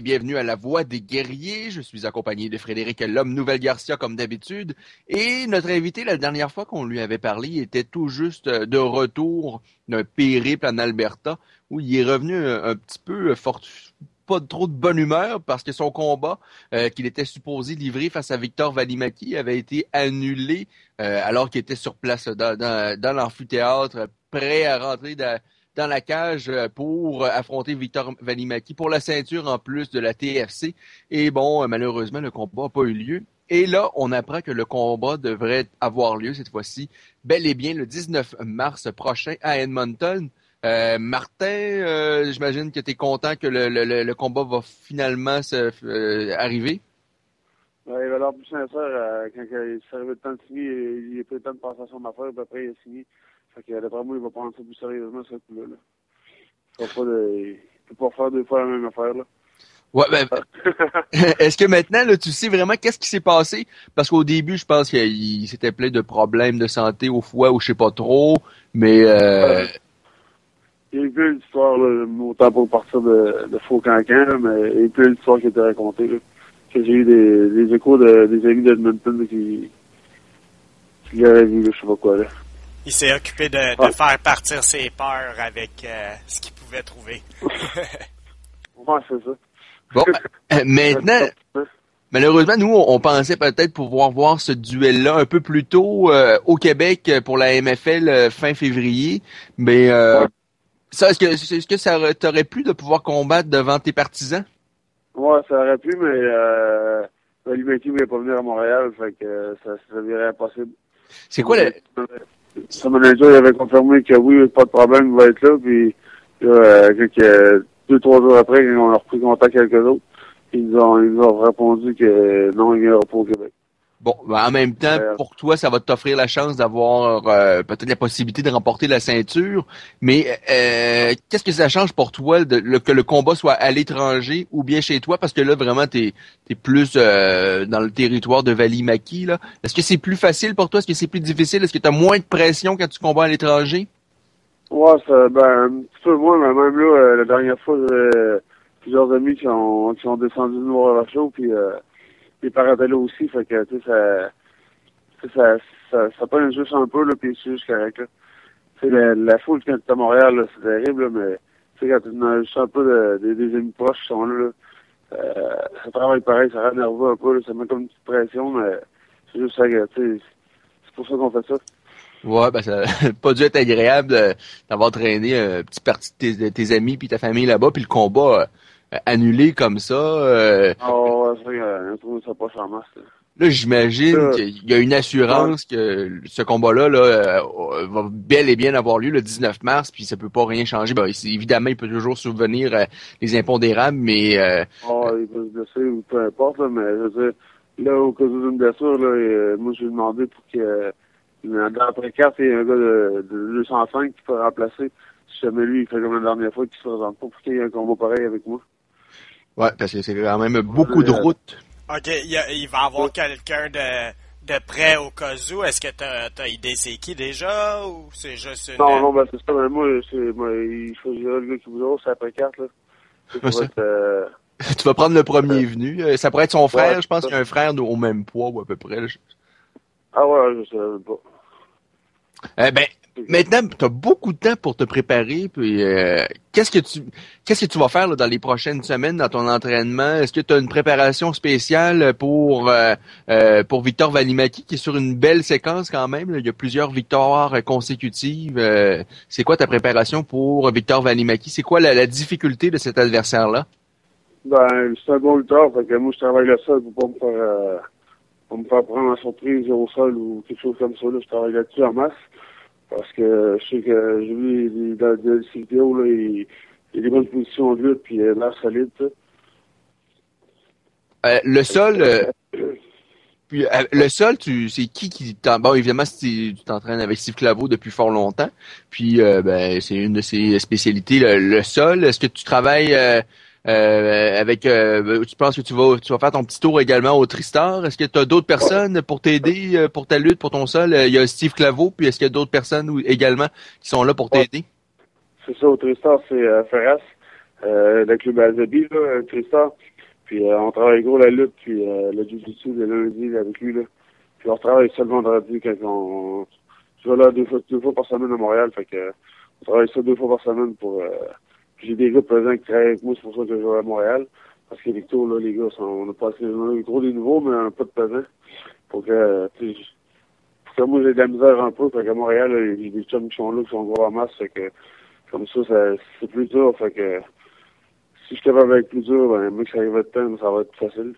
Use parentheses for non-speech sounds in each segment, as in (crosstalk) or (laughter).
bienvenue à la Voix des guerriers. Je suis accompagné de Frédéric L'Homme Nouvelle Garcia comme d'habitude et notre invité la dernière fois qu'on lui avait parlé était tout juste de retour d'un périple en Alberta où il est revenu un, petit peu fort, pas trop de bonne humeur parce que son combat euh, qu'il était supposé livrer face à Victor Valimaki avait été annulé euh, alors qu'il était sur place dans, dans l'amphithéâtre prêt à rentrer dans dans la cage euh, pour affronter Victor Valimaki pour la ceinture en plus de la TFC. Et bon, euh, malheureusement, le combat n'a pas eu lieu. Et là, on apprend que le combat devrait avoir lieu cette fois-ci bel et bien le 19 mars prochain à Edmonton. Euh, Martin, j'imagine que tu es content que le, combat va finalement se, arriver? Il va l'air plus sincère quand il s'est arrivé le temps de signer, il a pris le temps de passer à son affaire, après il signé. Fait que d'après moi, il va prendre ça plus sérieusement, ce coup-là. Là. Il ne de... peut pas faire deux fois la même affaire. Là. Ouais, ben, (laughs) est-ce que maintenant, là, tu sais vraiment qu'est-ce qui s'est passé? Parce qu'au début, je pense qu'il s'était plein de problèmes de santé au foie ou je sais pas trop, mais... Euh... Il y a eu plein d'histoires, autant pour partir de, de faux cancan, mais il y a eu plein d'histoires qui étaient racontées, là. Que j'ai eu des, des échos de, des amis d'Edmonton qui, qui avaient vu, je sais pas quoi, là il s'est occupé de, de faire partir ses peurs avec euh, ce qu'il pouvait trouver. (laughs) ouais, c'est ça. Bon, euh, maintenant, malheureusement, nous, on pensait peut-être pouvoir voir ce duel-là un peu plus tôt euh, au Québec pour la MFL fin février, mais ça, est-ce que, est-ce que ça t'aurait plu de pouvoir combattre devant tes partisans? Ouais, ça aurait pu, mais euh, ne voulait pas venir à Montréal, fait que ça, ça deviendrait impossible. C'est quoi le son manager il avait confirmé que oui, pas de problème, il va être là. Puis euh, deux, trois jours après, on a repris contact avec eux autres, ils nous ont, ils ont répondu que non, il n'y aura pas au Québec. Bon, ben, en même temps, pour toi, ça va t'offrir la chance d'avoir euh, peut-être la possibilité de remporter la ceinture. Mais euh, qu'est-ce que ça change pour toi de, que le combat soit à l'étranger ou bien chez toi? Parce que là, vraiment, tu es, plus euh, dans le territoire de Valimaki. Est-ce que c'est plus facile pour toi? Est-ce que c'est plus difficile? Est-ce que tu as moins de pression quand tu combats à l'étranger? Ouais, ça, ben, un petit peu moins, mais même là, la dernière fois, j'ai plusieurs amis qui ont, qui ont descendu nous voir la show, puis les là aussi, fait que, tu sais, ça, ça, ça, ça juste un peu, là, puis c'est juste correct, là. Tu la, foule quand tu à Montréal, c'est terrible, là, mais, tu sais, quand tu as juste un peu de, des amis proches qui sont là, euh, ça travaille pareil, ça rend nerveux un peu, là, ça met comme une petite pression, mais c'est juste ça c'est pour ça qu'on fait ça. Ouais, ben ça (laughs) pas dû être agréable d'avoir traîné un petit partie de tes, tes amis puis ta famille là-bas, puis le combat euh, annulé comme ça. Euh, oh, ouais, euh, ça, ça pas en masse. Là, j'imagine qu'il y a une assurance que ce combat-là là, euh, va bel et bien avoir lieu le 19 mars, puis ça peut pas rien changer. Ben, évidemment, il peut toujours souvenir les impondérables, mais... Euh, oh, il peut se blesser ou peu importe, là, mais je veux dire, là, au cas d'une blessure, là, moi, j'ai demandé pour que dans l'après-carte, il y ait un gars de, de 205 qui peut remplacer. Si jamais lui, il fait comme la dernière fois qu'il se présente pas pour qu'il y ait un combat pareil avec moi. Ouais, parce que c'est quand même beaucoup de routes. OK, il, va y avoir quelqu'un de, de près au cas où. Est-ce que tu as, idée c'est qui déjà ou c'est juste une... Non, non, ben c'est ça. Mais moi, c'est, moi, il choisira le gars qui voudra, c'est après carte, là. Euh, (laughs) tu vas prendre le premier venu. Euh, ça pourrait être son frère, je pense qu'il y a un frère au même poids ou à peu près. Là. Ah ouais, je sais pas. Eh ben, Maintenant, tu as beaucoup de temps pour te préparer. Puis, euh, qu'est-ce que tu qu'est-ce que tu vas faire là, dans les prochaines semaines dans ton entraînement? Est-ce que tu as une préparation spéciale pour euh, euh, pour Victor Valimaki qui est sur une belle séquence quand même Il y a plusieurs victoires consécutives. c'est quoi ta préparation pour Victor Valimaki? C'est quoi la, difficulté de cet adversaire là Ben, c'est un bon lutteur. Fait que moi, je travaille le sol pour pas me faire pour me faire prendre en surprise au sol ou quelque chose comme ça. Là, je travaille là-dessus en masse. Parce que je sais que j'ai vu dans, dans ces vidéos, là, il, il y a des bonnes positions de lutte, puis il a l'air solide. Euh, le sol, euh, (coughs) puis, euh, le sol, tu, c'est qui qui bon évidemment tu t'entraînes avec Steve Claveau depuis fort longtemps, puis ben c'est une de ses spécialités le, sol. Est-ce que tu travailles euh, avec, euh, tu penses que tu vas, tu vas faire ton petit tour également au Tristar? Est-ce que tu as d'autres personnes pour t'aider euh, pour ta lutte, pour ton sol? Il y a Steve Claveau, puis est-ce qu'il y a d'autres personnes également qui sont là pour t'aider? C'est ça, au Tristar, c'est Ferras. euh, le club Azabi, là, Tristar. Puis on travaille gros la lutte, puis le jiu-jitsu le lundi avec lui, là. Puis on travaille seul vendredi quand on... Je vais là deux fois, deux fois par semaine à Montréal, fait que on travaille ça deux fois par semaine pour... puis j'ai des gars présents qui travaillent avec moi, c'est pour ça que je vais à Montréal. Parce que Victor, là, les gars, sont, on a pas assez, on a trop des nouveaux, mais on n'a pas de présents. Pour que, tu sais, moi, j'ai de la misère un peu, fait qu'à Montréal, il y a des chums qui sont là, qui sont gros en masse, fait que, comme ça, ça c'est plus dur, fait que, si je suis capable avec plus dur, ben, moi, que ça arrive de temps, ça va être facile.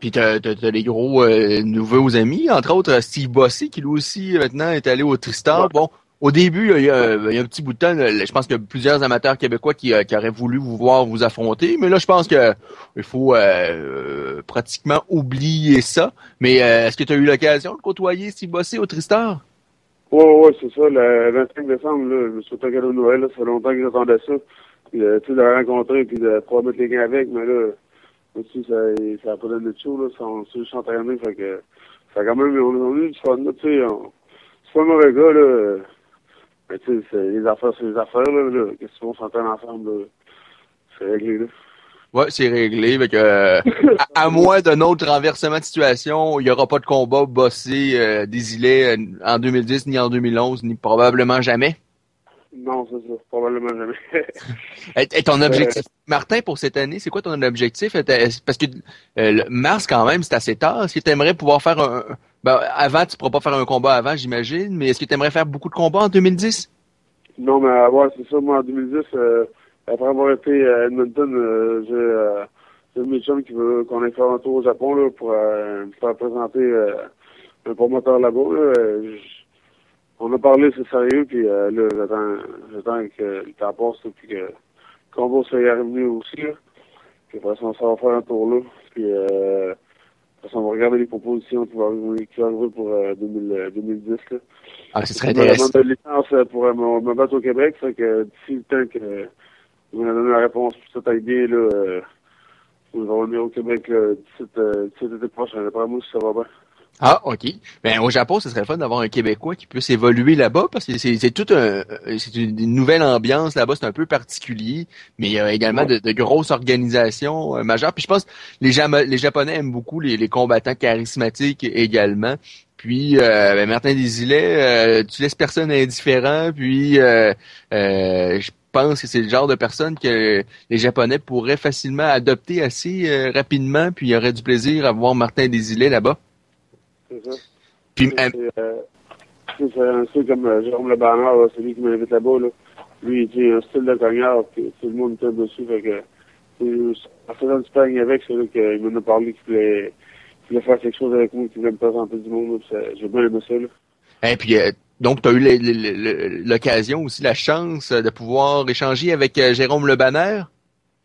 Puis t'as, t'as des gros euh, nouveaux amis, entre autres Steve Bossy, qui lui aussi maintenant est allé au Tristar. Bon, au début, il y, a, il y, a, un petit bout de temps, je pense qu'il y a plusieurs amateurs québécois qui, euh, qui, auraient voulu vous voir vous affronter, mais là, je pense que il faut euh, pratiquement oublier ça. Mais euh, est-ce que tu as eu l'occasion de côtoyer Steve Bossé au Tristar? Oui, c'est ça. Le 25 décembre, là, je me suis de Noël. Là, ça fait longtemps que j'attendais ça. Puis, euh, tu de la rencontrer puis de pouvoir mettre les gars avec, mais là, aussi, ça n'a pas donné de chaud. Là, on s'est juste entraîné, fait que ça quand même, on, on a eu du fun. Tu sais, c'est pas un mauvais gars, là. Mais tu sais, les affaires, c'est les affaires, là. là. Qu'est-ce qu'on s'entend ensemble? C'est réglé, là. Ouais, c'est réglé. Fait que, euh, à, à, moins d'un autre renversement de situation, il n'y aura pas de combat bossé euh, des îlets euh, en 2010, ni en 2011, ni probablement jamais. Non, c'est ça. Probablement jamais. (laughs) et, ton objectif, Martin, pour cette année, c'est quoi ton objectif? Parce que euh, mars, quand même, c'est assez tard. Est-ce que tu aimerais pouvoir faire un, ben, avant, tu pourras pas faire un combat avant, j'imagine, mais est-ce que tu aimerais faire beaucoup de combats en 2010? Non, mais euh, ouais, c'est ça. Moi, en 2010, euh, après avoir été à Edmonton, euh, j'ai euh, j'ai mes chums qui veut qu'on aille faire un tour au Japon là, pour euh, faire présenter un promoteur là-bas. Là. on a parlé, c'est sérieux, puis là, j'attends, que le temps passe, puis que combat soit arrivé aussi. Là. Puis après ça, on va faire un tour là. Puis euh, on va regarder les propositions qui vont arriver pour euh, 2000, 2010. Là. Ah, ce serait intéressant. Je de licence pour euh, me, me, battre au Québec, fait que d'ici le temps que vous m'avez donné la réponse, ça aille bien, là, euh, je vais revenir au Québec d'ici euh, l'été prochain. Après moi, si ça va bien. Ah, OK. Ben, au Japon, ce serait fun d'avoir un Québécois qui puisse évoluer là-bas parce que c'est, c'est tout un, c'est une nouvelle ambiance là-bas, c'est un peu particulier, mais il y a également de, de grosses organisations euh, majeures. Puis je pense les, les Japonais aiment beaucoup les, les combattants charismatiques également. Puis euh, ben, Martin Desilets, euh, tu laisses personne indifférent, puis euh, je pense que c'est le genre de personne que les Japonais pourraient facilement adopter assez rapidement, puis il y aurait du plaisir à voir Martin Desilets là-bas. C'est ça. Puis, c'est, euh, c'est un style comme euh, Jérôme Le Bernard, c'est lui qui m'invite là-bas. Là. Lui, il a un style de cognard, puis tout le monde était dessus. Fait que, en faisant du sparring avec, c'est là qu'il m'en a parlé qu'il voulait, qu'il voulait faire quelque chose avec moi, qu'il voulait me présenter du monde. J'ai bien aimé ça. Là. Et puis, euh, donc, tu as eu l'occasion aussi, la chance de pouvoir échanger avec euh, Jérôme Le Banner?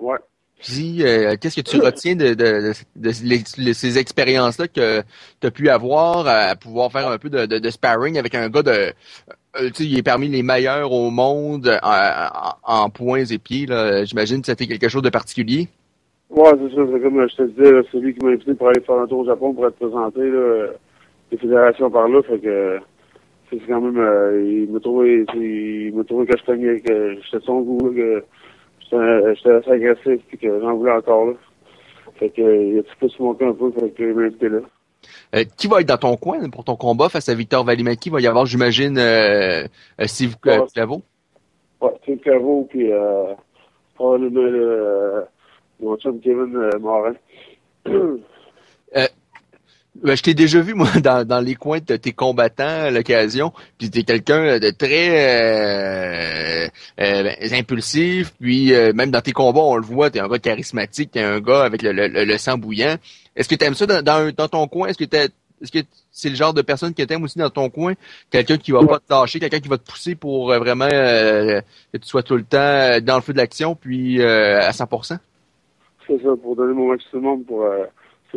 Ouais. Puis, euh, qu'est-ce que tu retiens de, de, de, de ces expériences-là que tu as pu avoir à pouvoir faire un peu de, sparring avec un gars de... Euh, tu sais, il est parmi les meilleurs au monde en, en, points et pieds. J'imagine que c'était quelque chose de particulier. Ouais, c'est ça. C'est comme je te disais, c'est lui qui m'a invité pour aller faire un tour au Japon pour être présenté là, les fédérations par là. Fait que c'est quand même... Euh, il m'a trouvé, il m'a trouvé que je que j'étais son goût, que j'étais assez agressif puis que j'en voulais encore là. Fait que il a petit peu se un peu, fait que il m'a invité là. Euh, qui va être dans ton coin pour ton combat face à Victor Valimaki? Il va y avoir, j'imagine, euh, euh, Steve ouais. Claveau? Ouais, Steve Claveau, puis euh, probablement euh, mon chum Kevin euh, Morin. (clears throat) euh, ben, je t'ai déjà vu, (laughs) moi, dans, dans les coins de tes combattants à l'occasion, puis t'es quelqu'un de très euh, euh, impulsif, puis euh, même dans tes combats, on le voit, t'es un gars charismatique, t'es un gars avec le, le, le sang bouillant. Est-ce que t'aimes ça dans, dans, ton coin? Est-ce que t'es est-ce que c'est le genre de personne que t'aimes aussi dans ton coin? Quelqu'un qui va pas te lâcher, quelqu'un qui va te pousser pour vraiment que tu sois tout le temps dans le feu de l'action, puis à 100%? C'est ça, pour donner mon maximum, pour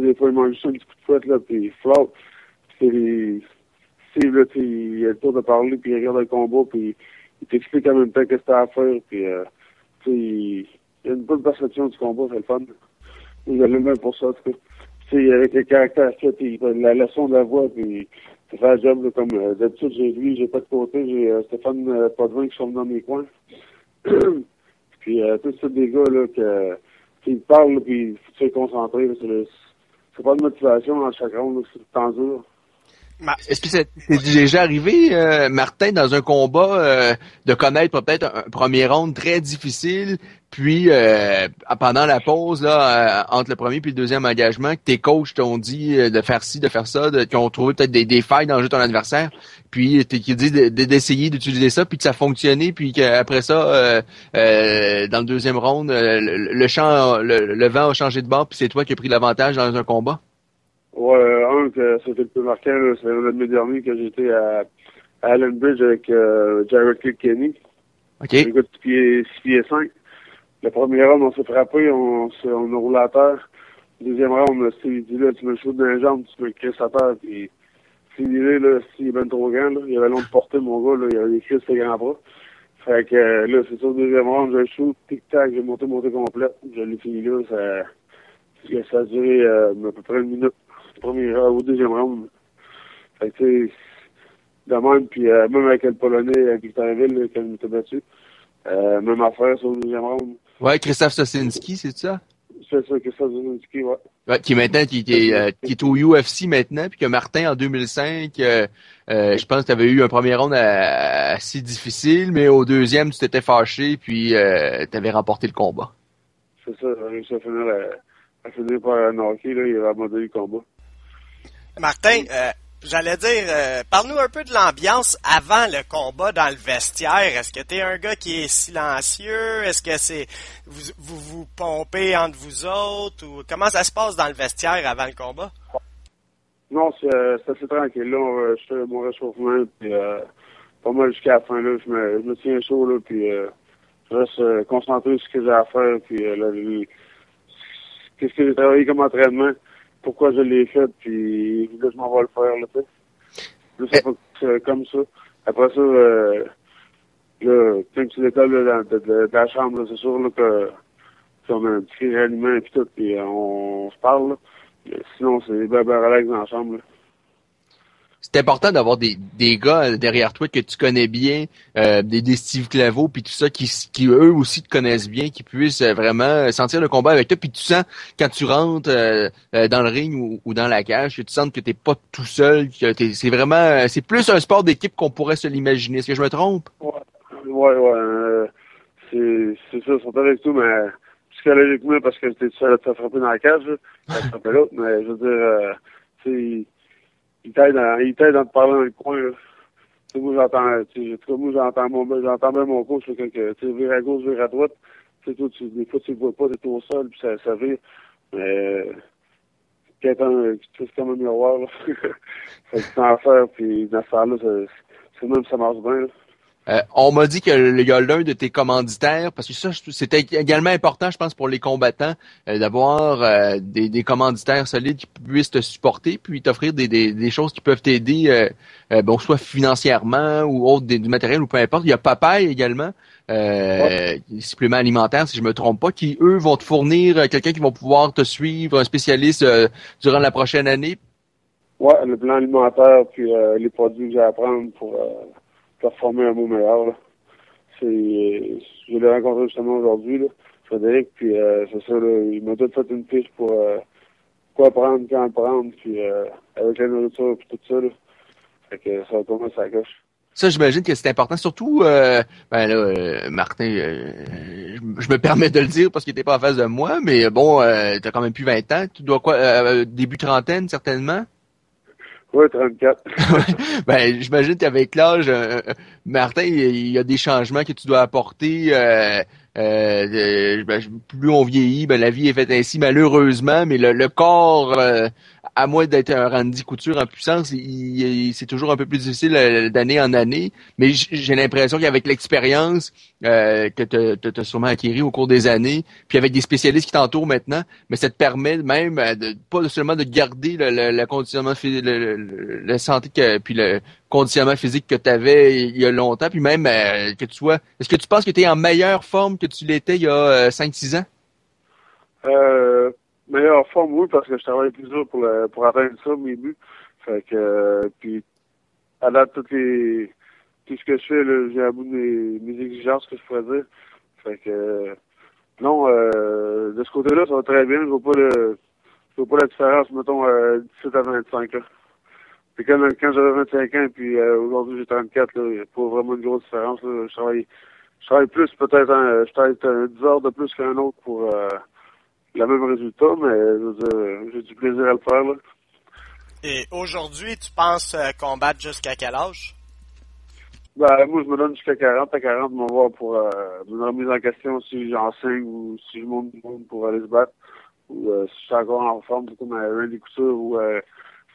des fois, il mange juste un petit coup de fouette, là, puis il flotte. C'est Steve, là, il a le tour de parler, puis il regarde le combat, puis il t'explique en même temps qu'est-ce que t'as à faire, puis, euh, il, il a une bonne perception du combat, c'est le fun. Il a le même pour ça, cas. sais, avec le caractère a, la leçon de la voix, puis il fait un job, comme euh, d'habitude, j'ai lui, j'ai pas de côté, j'ai euh, Stéphane euh, Podvin qui sont dans mes coins. (clears throat) Puis euh, tous des gars là que qui parlent puis tu es concentré, c'est pas de motivation chaque round, c'est temps. Est-ce que c'est déjà arrivé, euh, Martin, dans un combat, euh, de connaître peut-être un, premier round très difficile, puis euh, pendant la pause, là, entre le premier et le deuxième engagement, que tes coachs t'ont dit de faire ci, de faire ça, de, ont trouvé peut-être des, failles dans le jeu de ton adversaire, puis qu'ils disent d'essayer d'utiliser ça, puis que ça a fonctionné, puis qu'après ça, dans le deuxième round, le, vent a changé de bord, puis c'est toi qui as pris l'avantage dans un combat? Ouais, un que c'était le plus marquant, c'est l'année dernier que j'étais à, à Allen Bridge avec euh, Jared Kenny. OK. Un gars de 6 pieds, 6 pieds 5. Le premier round, on s'est frappé, on, on a roulé à terre. Le deuxième round, Steve dit là, tu me shoots dans les jambes, tu me crisses à terre, puis Steve là, s'il est ben trop grand, là, il avait long de porter mon gars, là, il avait des crises ses grands bras. Fait que là, c'est ça, le deuxième round, j'ai shoot, tic-tac, j'ai monté, monté complet. Je l'ai fini là, ça, ça a duré euh, à peu près une minute premier au deuxième round. Fait que, tu sais, de même, puis euh, même avec le Polonais, avec Victorville, quand il m'était battu, euh, même affaire sur le deuxième round. Ouais, Christophe Sosinski, c'est ça? C'est ça, Christophe Sosinski, ouais. Ouais, qui est maintenant, qui, qui, est, euh, qui est au UFC maintenant, puis que Martin, en 2005, euh, je pense que tu avais eu un premier round assez difficile, mais au deuxième, tu t'étais fâché, puis tu avais remporté le combat. C'est ça, j'ai réussi à finir, à finir par un hockey, là, il a abandonné le combat. Martin, euh, j'allais dire, euh, parle-nous un peu de l'ambiance avant le combat dans le vestiaire. Est-ce que tu es un gars qui est silencieux? Est-ce que c'est vous, vous, pompez entre vous autres? ou Comment ça se passe dans le vestiaire avant le combat? Non, c'est euh, assez tranquille. Là, je fais mon réchauffement, puis pas mal jusqu'à la fin. Là, je me, je me tiens chaud, là, puis je reste concentré sur ce que j'ai à faire, puis qu'est-ce que j'ai travaillé comme entraînement pourquoi je l'ai fait, puis là, je m'en vais le faire, là, tu sais. c'est comme ça. Après ça, euh, là, quand tu l'école de, de, la chambre, c'est sûr là, que on a un petit réanimant et tout, puis on, se parle, là. Sinon, c'est ben, ben relax dans la chambre, là c'est important d'avoir des, des gars derrière toi que tu connais bien, euh, des, des Steve Claveau puis tout ça, qui, qui eux aussi te connaissent bien, qui puissent euh, vraiment sentir le combat avec toi, puis tu sens quand tu rentres euh, dans le ring ou, dans la cage, que tu sens que t'es pas tout seul, que c'est vraiment, c'est plus un sport d'équipe qu'on pourrait se l'imaginer. Est-ce que je me trompe? Ouais, ouais, ouais. c'est, c'est ça, ils sont avec tout, mais psychologiquement, parce que j'étais seul à te frapper dans la cage, là, l'autre, mais je veux dire, il t'aide à, te parler dans le coin, là. Moi, j'entends, tu sais, moi, j'entends mon, j'entends bien mon coach, là, que, tu sais, vire à gauche, vire à droite. Tu sais, toi, des fois, tu le vois pas, t'es au sol, puis ça, ça vire. Mais, quelqu'un, c'est comme un miroir, là. (laughs) fait que tu en faire, puis dans ce là c'est même, ça marche bien, là. Euh, on m'a dit qu'il y a l'un de tes commanditaires, parce que ça, c'était également important, je pense, pour les combattants, euh, d'avoir euh, des, commanditaires solides qui puissent te supporter, puis t'offrir des, des, choses qui peuvent t'aider, bon, soit financièrement ou autre, du matériel ou peu importe. Il y a Papaye également, euh, suppléments alimentaires, si je me trompe pas, qui, eux, vont te fournir quelqu'un qui va pouvoir te suivre, un spécialiste durant la prochaine année. Ouais, le plan alimentaire, puis les produits que j'ai à prendre pour performer un mot meilleur. C'est, je l'ai rencontré justement aujourd'hui, là, Frédéric, puis euh, c'est ça, là, il m'a tout fait une fiche pour euh, quoi prendre, quand prendre, puis euh, avec la nourriture puis tout ça. Là. Fait que ça va tourner sa gauche. Ça, j'imagine que c'est important. Surtout, euh, ben là, euh, Martin, euh, je, me permets de le dire parce qu'il n'était pas en face de moi, mais bon, euh, tu as quand même plus 20 ans. Tu dois quoi, début trentaine, certainement? Oui, 34. (laughs) ben, j'imagine qu'avec l'âge, euh, euh, Martin, il y a des changements que tu dois apporter. Euh, euh ben, plus on vieillit, ben, la vie est faite ainsi, malheureusement, mais le, le corps à moins d'être un Randy Couture en puissance, c'est toujours un peu plus difficile euh, d'année en année. Mais j'ai l'impression qu'avec l'expérience euh, que tu as sûrement acquérie au cours des années, puis avec des spécialistes qui t'entourent maintenant, mais ça te permet même euh, de pas seulement de garder le, conditionnement le, la santé que, puis le conditionnement physique que tu avais il y a longtemps, puis même que tu sois. Est-ce que tu penses que tu es en meilleure forme que tu l'étais il y a 5-6 ans? Euh meilleure forme, oui, parce que je travaille plus dur pour, le, pour atteindre ça, mes buts. Fait que, euh, puis, à date, toutes les, tout ce que je fais, j'ai à bout de mes, mes exigences, que je pourrais dire. Fait que non, euh, de ce côté-là, ça va très bien. Je vois pas le je vois pas la différence, mettons, euh, 17 à 25 là. Puis quand, quand j'avais 25 ans, puis euh, aujourd'hui j'ai 34, là, il n'y a pas vraiment une grosse différence. Là. Je travaille je travaille plus peut-être hein, je travaille 10 heures de plus qu'un autre pour euh, le même résultat, mais j'ai du plaisir à le faire là. Et aujourd'hui, tu penses euh, combattre jusqu'à quel âge? Ben, moi, je me donne jusqu'à 40. À 40, on va voir pour euh, me remise en question si j'enseigne ou si je monte du monde pour aller se battre. Ou euh, si je suis encore en forme, comme euh, Randy Couture ou euh,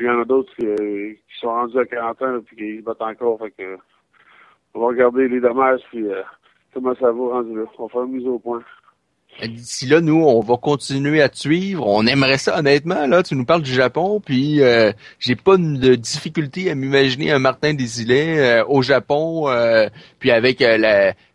il y en a d'autres qui, euh, qui, sont rendus à 40 ans et qui se battent encore. Fait que, on va regarder les dommages puis euh, comment ça va rendu là. On va faire une mise au point. D'ici là, nous, on va continuer à te suivre. On aimerait ça, honnêtement. Là, tu nous parles du Japon, puis euh, j'ai pas de difficulté à m'imaginer un Martin Desilets euh, au Japon, euh, puis avec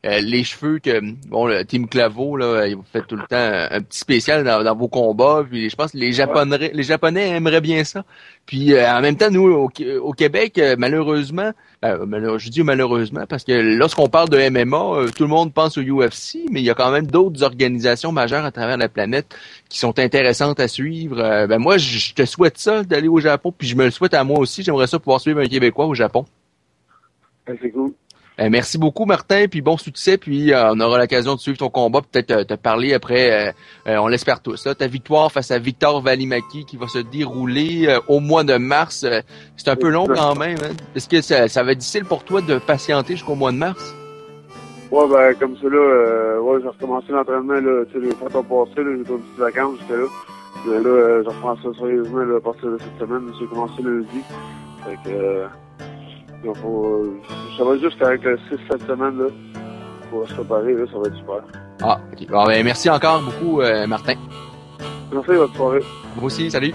euh, les cheveux que bon, le Team Clavo, là, il fait tout le temps un, petit spécial dans, dans, vos combats. Puis je pense que les Japonais, les Japonais aimeraient bien ça. Puis en même temps, nous, au, au Québec, malheureusement, ben, je dis malheureusement parce que lorsqu'on parle de MMA, tout le monde pense au UFC, mais il y a quand même d'autres organisations majeures à travers la planète qui sont intéressantes à suivre. ben moi, je te souhaite ça d'aller au Japon, puis je me le souhaite à moi aussi. J'aimerais ça pouvoir suivre un Québécois au Japon. C'est cool. Ben, merci beaucoup, Martin, puis bon succès, puis euh, on aura l'occasion de suivre ton combat, peut-être te, te, parler après, euh, on l'espère tous. Là, ta victoire face à Victor Valimaki qui va se dérouler euh, au mois de mars. c'est un peu long quand même. Hein? Est-ce que ça, ça va être difficile pour toi de patienter jusqu'au mois de mars? Ouais, ben comme ça, là, ouais, j'ai recommencé l'entraînement, là, tu sais, le printemps passé, là, j'ai des petites vacances, j'étais là. Mais là, je reprends ça sérieusement, là, à partir de cette semaine, j'ai commencé lundi. Fait que... Donc, faut, ça va juste avec le 6-7 semaines, là. Pour se préparer, là, ça va être super. Ah, ok. Bon, ben, merci encore beaucoup, euh, Martin. Merci, votre soirée. Vous aussi, salut.